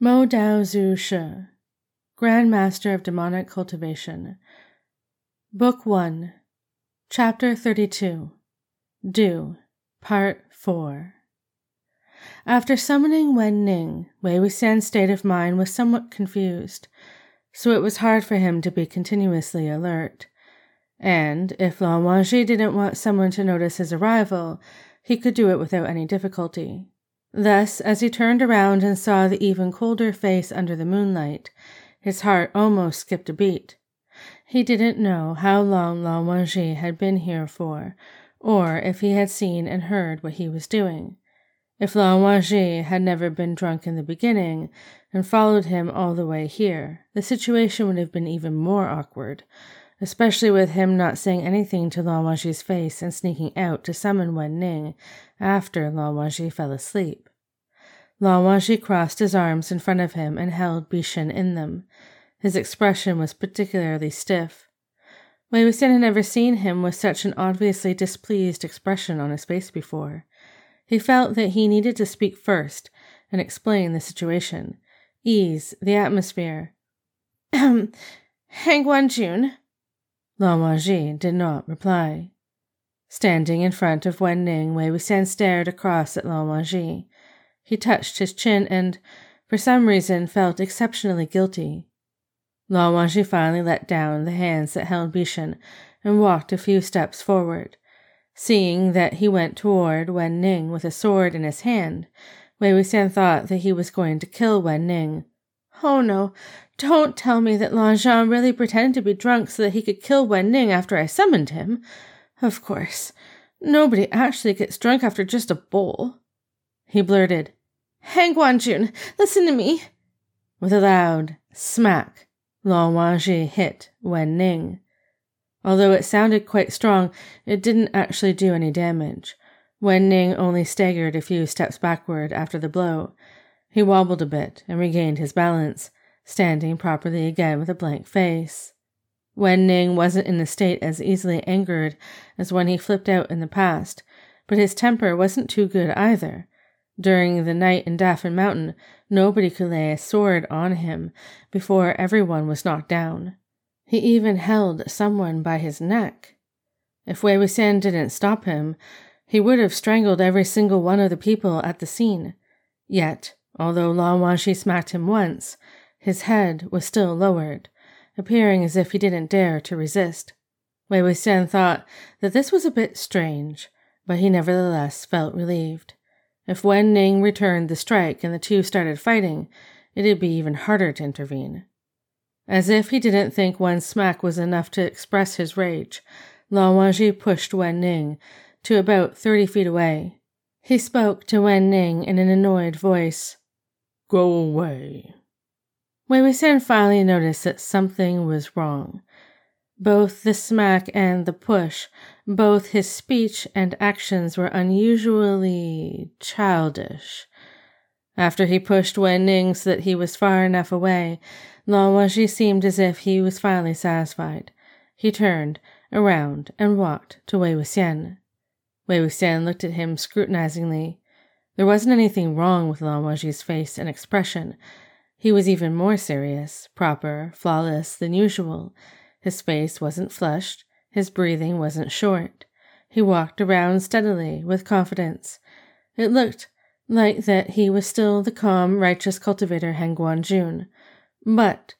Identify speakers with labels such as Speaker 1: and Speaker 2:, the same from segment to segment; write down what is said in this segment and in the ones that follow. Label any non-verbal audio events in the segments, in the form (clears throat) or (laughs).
Speaker 1: Mo Dao Zhu Shi, Grand Master of Demonic Cultivation. Book 1, Chapter 32, Do, Part 4. After summoning Wen Ning, Wei Wuxian's state of mind was somewhat confused, so it was hard for him to be continuously alert. And if Lan Wangji didn't want someone to notice his arrival, he could do it without any difficulty. Thus, as he turned around and saw the even colder face under the moonlight, his heart almost skipped a beat. He didn't know how long Lan Wangji had been here for, or if he had seen and heard what he was doing. If Lan Wangji had never been drunk in the beginning and followed him all the way here, the situation would have been even more awkward, especially with him not saying anything to Lan Wangji's face and sneaking out to summon Wen Ning after Lan Wangji fell asleep. Lan Wangji crossed his arms in front of him and held Bishan in them. His expression was particularly stiff. Wei Wuxian had never seen him with such an obviously displeased expression on his face before. He felt that he needed to speak first and explain the situation, ease the atmosphere. (clears throat) Hang Guanjun, Lan Wangji did not reply. Standing in front of Wen Ning, Wei Wuxian stared across at Wangji. He touched his chin and, for some reason, felt exceptionally guilty. Wangji finally let down the hands that held Bishan and walked a few steps forward. Seeing that he went toward Wen Ning with a sword in his hand, Wei Wuxian thought that he was going to kill Wen Ning. Oh no, don't tell me that Lan Zhan really pretended to be drunk so that he could kill Wen Ning after I summoned him. Of course, nobody actually gets drunk after just a bowl. He blurted, Hanguang-jun, listen to me. With a loud smack, Lan Wangji hit Wen Ning. Although it sounded quite strong, it didn't actually do any damage. Wen Ning only staggered a few steps backward after the blow. He wobbled a bit and regained his balance standing properly again with a blank face. Wen Ning wasn't in a state as easily angered as when he flipped out in the past, but his temper wasn't too good either. During the night in Dafan Mountain, nobody could lay a sword on him before everyone was knocked down. He even held someone by his neck. If Wei Wuxian didn't stop him, he would have strangled every single one of the people at the scene. Yet, although Lan Wangji smacked him once, his head was still lowered, appearing as if he didn't dare to resist. Wei Wuxian thought that this was a bit strange, but he nevertheless felt relieved. If Wen Ning returned the strike and the two started fighting, it'd be even harder to intervene. As if he didn't think one smack was enough to express his rage, Lan pushed Wen Ning to about thirty feet away. He spoke to Wen Ning in an annoyed voice.
Speaker 2: Go away.
Speaker 1: Wei Wuxian finally noticed that something was wrong. Both the smack and the push, both his speech and actions were unusually childish. After he pushed Wen Ning so that he was far enough away, Lan Wangji seemed as if he was finally satisfied. He turned around and walked to Wei Wuxian. Wei Wuxian looked at him scrutinizingly. There wasn't anything wrong with Lan Wangji's face and expression, he was even more serious, proper, flawless than usual. His face wasn't flushed, his breathing wasn't short. He walked around steadily, with confidence. It looked like that he was still the calm, righteous cultivator Hanguang-jun. But,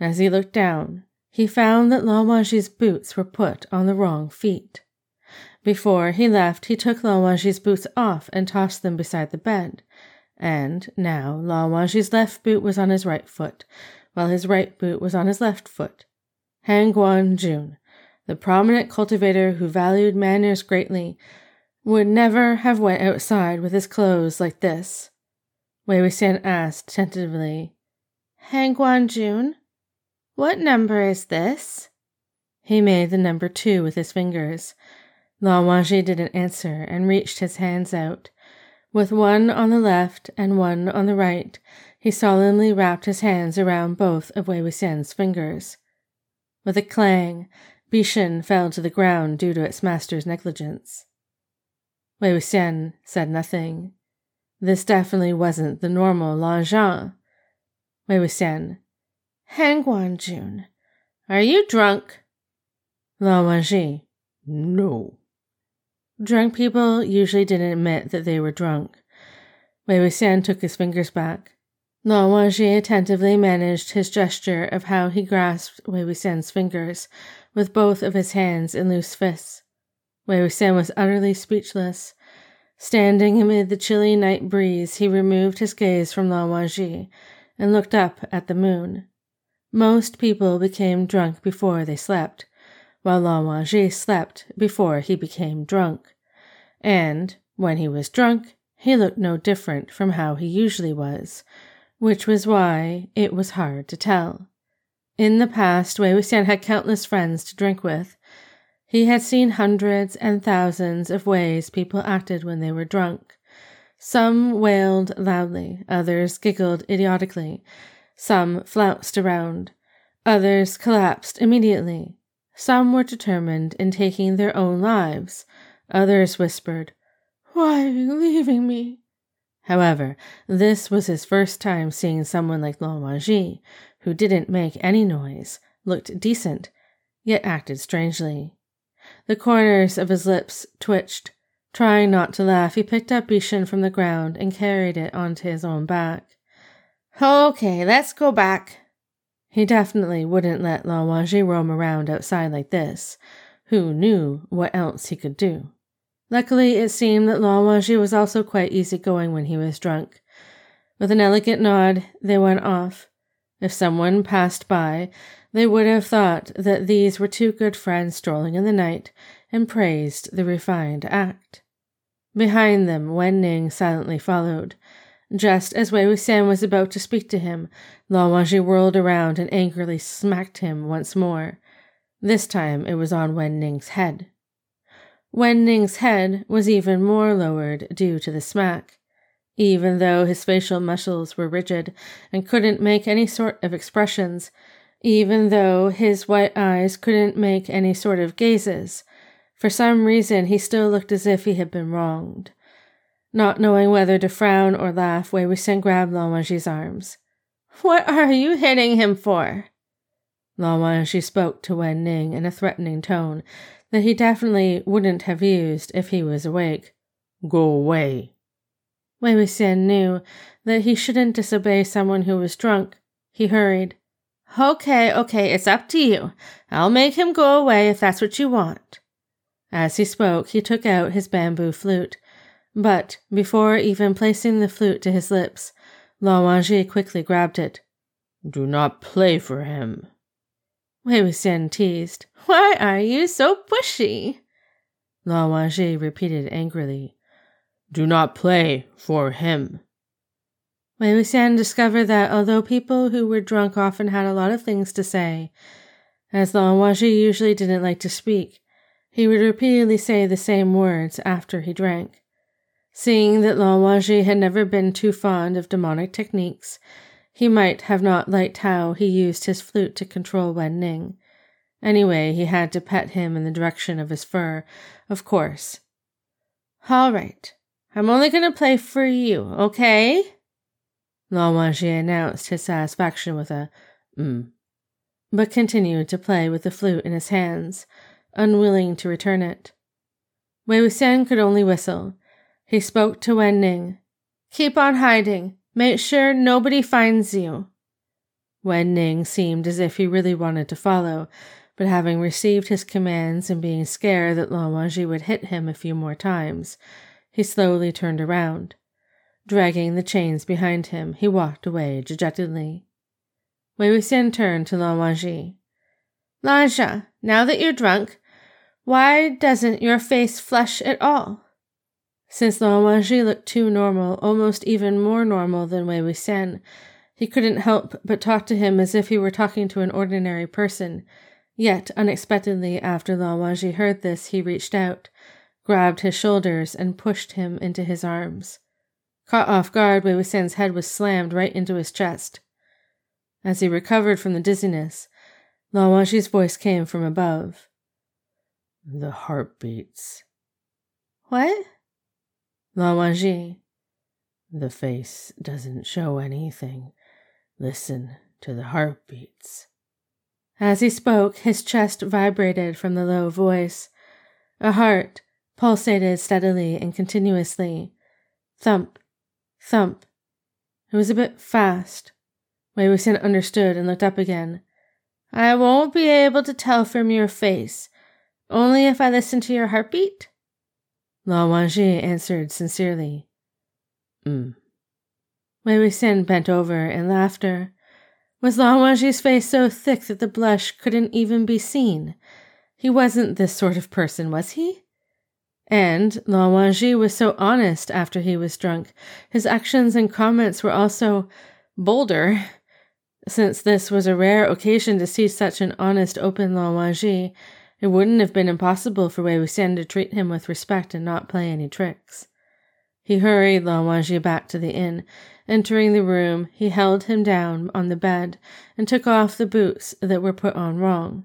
Speaker 1: as he looked down, he found that Lan Wangji's boots were put on the wrong feet. Before he left, he took Lan Wangji's boots off and tossed them beside the bed. And now Lan Wangji's left boot was on his right foot, while his right boot was on his left foot. Hanguang-jun, the prominent cultivator who valued manners greatly, would never have went outside with his clothes like this. Wei Wuxian asked tentatively, Hanguang-jun, what number is this? He made the number two with his fingers. Wangji didn't answer and reached his hands out. With one on the left and one on the right, he solemnly wrapped his hands around both of Wei Wuxian's fingers. With a clang, Bishan fell to the ground due to its master's negligence. Wei Wuxian said nothing. This definitely wasn't the normal Lan Zhan. Wei Wuxian. Hang Jun. Are you drunk? Lan Wangji.
Speaker 2: No.
Speaker 1: Drunk people usually didn't admit that they were drunk. Wei Wuxian took his fingers back. Lan Wangji attentively managed his gesture of how he grasped Wei Wuxian's fingers with both of his hands in loose fists. Wei Wuxian was utterly speechless. Standing amid the chilly night breeze, he removed his gaze from Lan Wangji and looked up at the moon. Most people became drunk before they slept, while Wangji slept before he became drunk. And when he was drunk, he looked no different from how he usually was, which was why it was hard to tell. In the past, Wei Wuxian had countless friends to drink with. He had seen hundreds and thousands of ways people acted when they were drunk. Some wailed loudly, others giggled idiotically, some flounced around, others collapsed immediately. Some were determined in taking their own lives, others whispered, Why are you leaving me? However, this was his first time seeing someone like Lan who didn't make any noise, looked decent, yet acted strangely. The corners of his lips twitched. Trying not to laugh, he picked up Bishan from the ground and carried it onto his own back. Okay, let's go back. He definitely wouldn't let Lan Wangji roam around outside like this. Who knew what else he could do? Luckily, it seemed that Lan Wangji was also quite easygoing when he was drunk. With an elegant nod, they went off. If someone passed by, they would have thought that these were two good friends strolling in the night and praised the refined act. Behind them, Wen Ning silently followed. Just as Wei Wuxian was about to speak to him, Lan Wangji whirled around and angrily smacked him once more. This time it was on Wen Ning's head. Wen Ning's head was even more lowered due to the smack. Even though his facial muscles were rigid and couldn't make any sort of expressions, even though his white eyes couldn't make any sort of gazes, for some reason he still looked as if he had been wronged. Not knowing whether to frown or laugh, Wei Wuxian grabbed Lan Wangji's arms. What are you hitting him for? Lan Wangji spoke to Wen Ning in a threatening tone, that he definitely wouldn't have used if he was awake.
Speaker 2: Go away.
Speaker 1: Wei Wuxian knew that he shouldn't disobey someone who was drunk. He hurried. Okay, okay, it's up to you. I'll make him go away if that's what you want. As he spoke, he took out his bamboo flute, but before even placing the flute to his lips, Lan Wangji quickly grabbed it.
Speaker 2: Do not play for him.
Speaker 1: Wei Wuxian teased. Why are you so pushy? Lan Wangji repeated angrily.
Speaker 2: Do not play for him.
Speaker 1: Wei Wuxian discovered that although people who were drunk often had a lot of things to say, as Lan Wangji usually didn't like to speak, he would repeatedly say the same words after he drank. Seeing that Lan had never been too fond of demonic techniques, he might have not liked how he used his flute to control Wen Ning. Anyway, he had to pet him in the direction of his fur, of course. All right, I'm only going to play for you, okay? Lan announced his satisfaction with a mm, but continued to play with the flute in his hands, unwilling to return it. Wei Wuxian could only whistle. He spoke to Wen Ning. Keep on hiding. Make sure nobody finds you. Wen Ning seemed as if he really wanted to follow, but having received his commands and being scared that Wangji would hit him a few more times, he slowly turned around. Dragging the chains behind him, he walked away dejectedly. Wei Wuxian turned to Wangji. Lan Zhan, now that you're drunk, why doesn't your face flush at all? Since Lan Wangji looked too normal, almost even more normal than Wei Wuxian, he couldn't help but talk to him as if he were talking to an ordinary person. Yet, unexpectedly, after Lan Wangji heard this, he reached out, grabbed his shoulders, and pushed him into his arms. Caught off guard, Wei Wuxian's head was slammed right into his chest. As he recovered from the dizziness, Lan Wangji's voice came from above.
Speaker 2: The heartbeats.
Speaker 1: What?
Speaker 2: Lan Wangji. The face doesn't show anything. Listen to the heartbeats.
Speaker 1: As he spoke, his chest vibrated from the low voice. A heart pulsated steadily and continuously. Thump, thump. It was a bit fast. Wei Wuxian understood and looked up again. I won't be able to tell from your face, only if I listen to your heartbeat? Lan Wangji answered sincerely.
Speaker 2: Mm.
Speaker 1: Wei Wuxian bent over in laughter. Was Lan Wangji's face so thick that the blush couldn't even be seen? He wasn't this sort of person, was he? And Lan Wangji was so honest after he was drunk. His actions and comments were also bolder. Since this was a rare occasion to see such an honest, open Lan Wangji, it wouldn't have been impossible for Wei Wuxian to treat him with respect and not play any tricks. He hurried Lan Wangji back to the inn. Entering the room, he held him down on the bed and took off the boots that were put on wrong.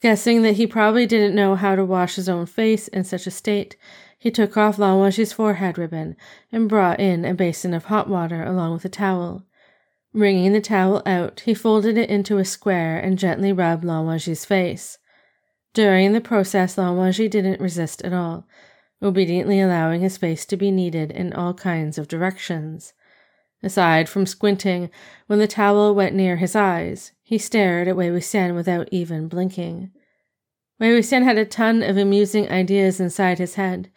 Speaker 1: Guessing that he probably didn't know how to wash his own face in such a state, he took off Lan Wangji's forehead ribbon and brought in a basin of hot water along with a towel. Wringing the towel out, he folded it into a square and gently rubbed Lan Wangji's face. During the process, Lan Wangji didn't resist at all obediently allowing his face to be kneaded in all kinds of directions. Aside from squinting when the towel went near his eyes, he stared at Wei Wuxian without even blinking. Wei Wuxian had a ton of amusing ideas inside his head.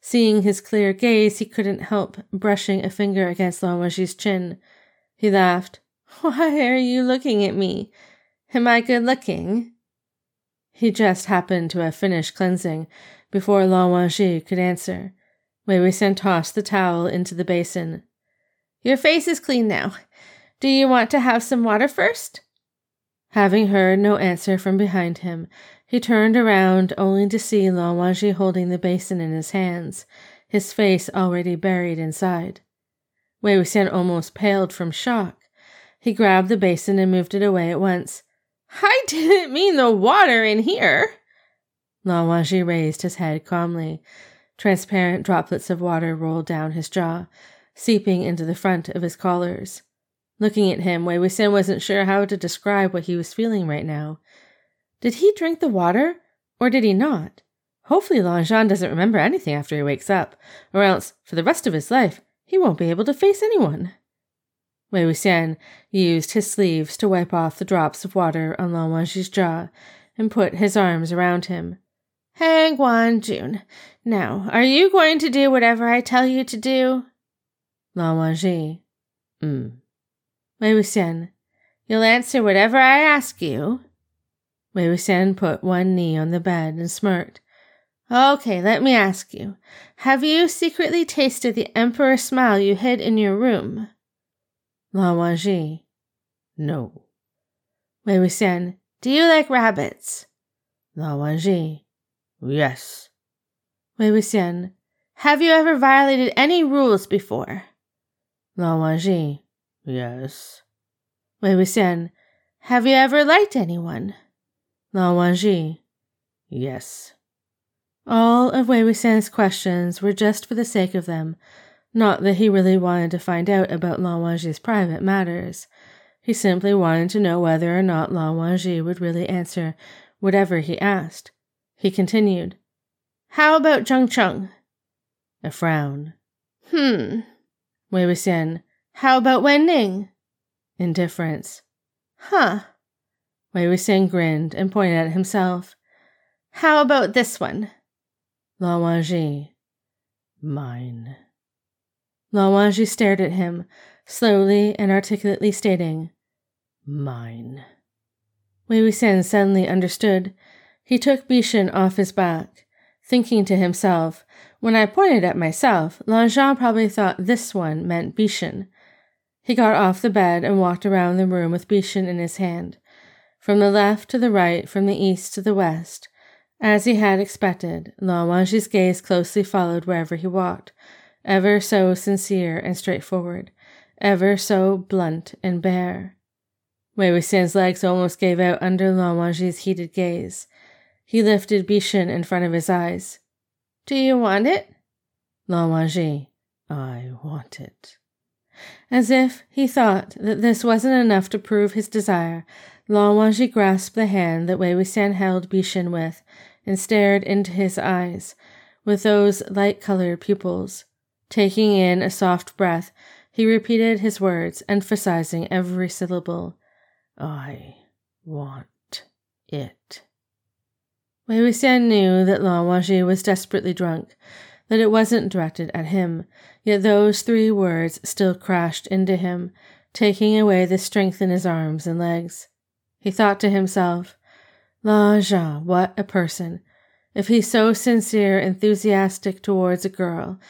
Speaker 1: Seeing his clear gaze, he couldn't help brushing a finger against Lan chin. He laughed. Why are you looking at me? Am I good looking? He just happened to have finished cleansing before Lan Wangji could answer. Wei Wuxian tossed the towel into the basin. Your face is clean now. Do you want to have some water first? Having heard no answer from behind him, he turned around only to see Lan Wangji holding the basin in his hands, his face already buried inside. Wei Wuxian almost paled from shock. He grabbed the basin and moved it away at once. I (laughs) didn't mean the water in here. Lan Wangji raised his head calmly. Transparent droplets of water rolled down his jaw, seeping into the front of his collars. Looking at him, Wei Wuxian wasn't sure how to describe what he was feeling right now. Did he drink the water, or did he not? Hopefully Lan Zhan doesn't remember anything after he wakes up, or else, for the rest of his life, he won't be able to face anyone. Wei Wuxian used his sleeves to wipe off the drops of water on Lan Wangji's jaw and put his arms around him. Hanguang-jun, now, are you going to do whatever I tell you to do? Lan Wangji.
Speaker 2: Mm.
Speaker 1: Wei Wuxian. You'll answer whatever I ask you. Wei Wuxian put one knee on the bed and smirked. Okay, let me ask you. Have you secretly tasted the emperor's smile you hid in your room? Lan Wangji.
Speaker 2: No.
Speaker 1: Wei Wuxian. Do you like rabbits?
Speaker 2: Lan Wangji. Yes.
Speaker 1: Wei Wuxian, have you ever violated any rules before?
Speaker 2: Lan Wangji. Yes.
Speaker 1: Wei Wuxian, have you ever liked anyone?
Speaker 2: Lan Wangji. Yes.
Speaker 1: All of Wei Wuxian's questions were just for the sake of them, not that he really wanted to find out about Lan Wangji's private matters. He simply wanted to know whether or not Lan Wangji would really answer whatever he asked. He continued, How about Jiang Cheng?
Speaker 2: A frown.
Speaker 1: Hmm. Wei Wuxian, how about Wen Ning?
Speaker 2: Indifference.
Speaker 1: Huh.
Speaker 2: Wei Wuxian grinned and pointed at himself.
Speaker 1: How about this one?
Speaker 2: Lan Wangji. Mine.
Speaker 1: Lan Wangji stared at him, slowly and articulately stating,
Speaker 2: Mine.
Speaker 1: Wei Wuxian suddenly understood. He took Bishan off his back, thinking to himself, when I pointed at myself, Lan Zhan probably thought this one meant Bishan. He got off the bed and walked around the room with Bishan in his hand, from the left to the right, from the east to the west. As he had expected, Lan Wangji's gaze closely followed wherever he walked, ever so sincere and straightforward, ever so blunt and bare. Wei Wuxian's legs almost gave out under Lan Wangji's heated gaze. He lifted Bishan in front of his eyes. Do you want it?
Speaker 2: Lan Wangji, I want it.
Speaker 1: As if he thought that this wasn't enough to prove his desire, Lan Wangji grasped the hand that Wei Wuxian held Bishan with and stared into his eyes with those light colored pupils. Taking in a soft breath, he repeated his words, emphasizing every syllable. I want it. Wei Wuxian knew that Lan Wangji was desperately drunk, that it wasn't directed at him, yet those three words still crashed into him, taking away the strength in his arms and legs. He thought to himself, Lan Zhan, what a person! If he's so sincere, enthusiastic towards a girl,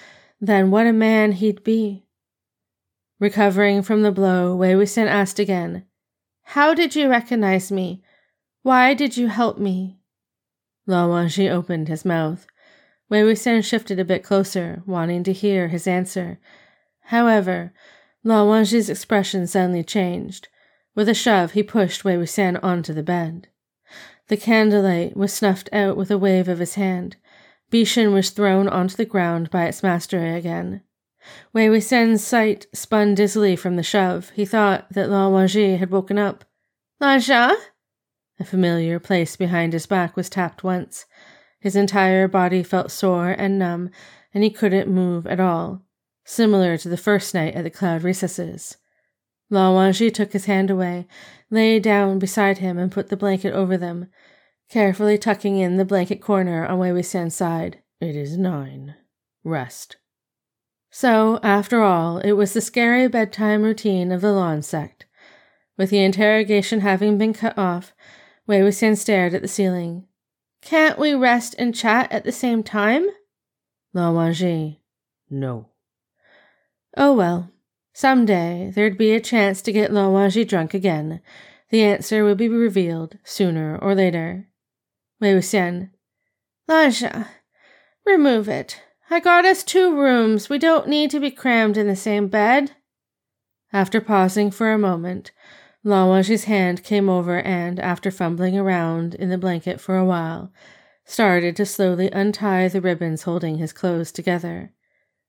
Speaker 1: then what a man he'd be. Recovering from the blow, Wei Wuxian asked again, How did you recognize me? Why did you help me? Lan Wangji opened his mouth. Wei Wuxian shifted a bit closer, wanting to hear his answer. However, Lan Wangji's expression suddenly changed. With a shove, he pushed Wei Wuxian onto the bed. The candlelight was snuffed out with a wave of his hand. Bishan was thrown onto the ground by its master again. Wei Wuxian's sight spun dizzily from the shove. He thought that Lan Wangji had woken up. Lan Zhan? A familiar place behind his back was tapped once. His entire body felt sore and numb, and he couldn't move at all, similar to the first night at the cloud recesses. Lan Wangji took his hand away, lay down beside him, and put the blanket over them, carefully tucking in the blanket corner on Wei Wuxian's side. It is nine. Rest. So, after all, it was the scary bedtime routine of the Lan sect. With the interrogation having been cut off, Wei Wuxian stared at the ceiling. Can't we rest and chat at the same time? Lan Wangji. No. Oh well. Some day there'd be a chance to get Lan Wangji drunk again. The answer would be revealed sooner or later. Wei. Lan Zhan, remove it. I got us two rooms. We don't need to be crammed in the same bed. After pausing for a moment, Lan Wangji's hand came over and, after fumbling around in the blanket for a while, started to slowly untie the ribbons holding his clothes together.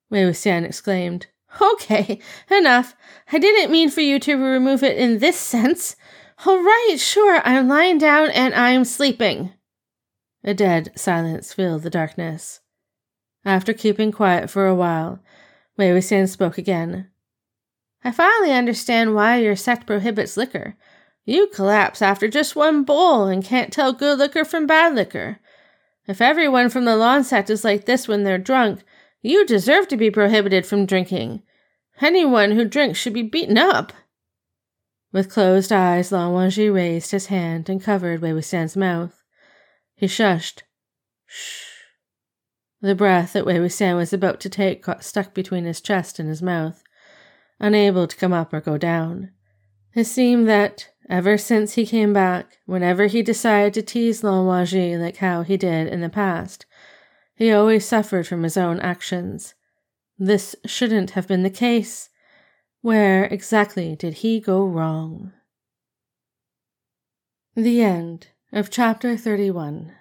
Speaker 1: Wei Wuxian exclaimed, Okay, enough. I didn't mean for you to remove it in this sense. All right, sure, I'm lying down and I'm sleeping. A dead silence filled the darkness. After keeping quiet for a while, Wei Wuxian spoke again. I finally understand why your sect prohibits liquor. You collapse after just one bowl and can't tell good liquor from bad liquor. If everyone from the Lan sect is like this when they're drunk, you deserve to be prohibited from drinking. Anyone who drinks should be beaten up. With closed eyes, Lan Wangji raised his hand and covered Wei Wuxian's mouth. He shushed. Shh. The breath that Wei Wuxian was about to take got stuck between his chest and his mouth unable to come up or go down. It seemed that, ever since he came back, whenever he decided to tease Lan like how he did in the past, he always suffered from his own actions. This shouldn't have been the case. Where exactly did he go wrong? The end of chapter 31.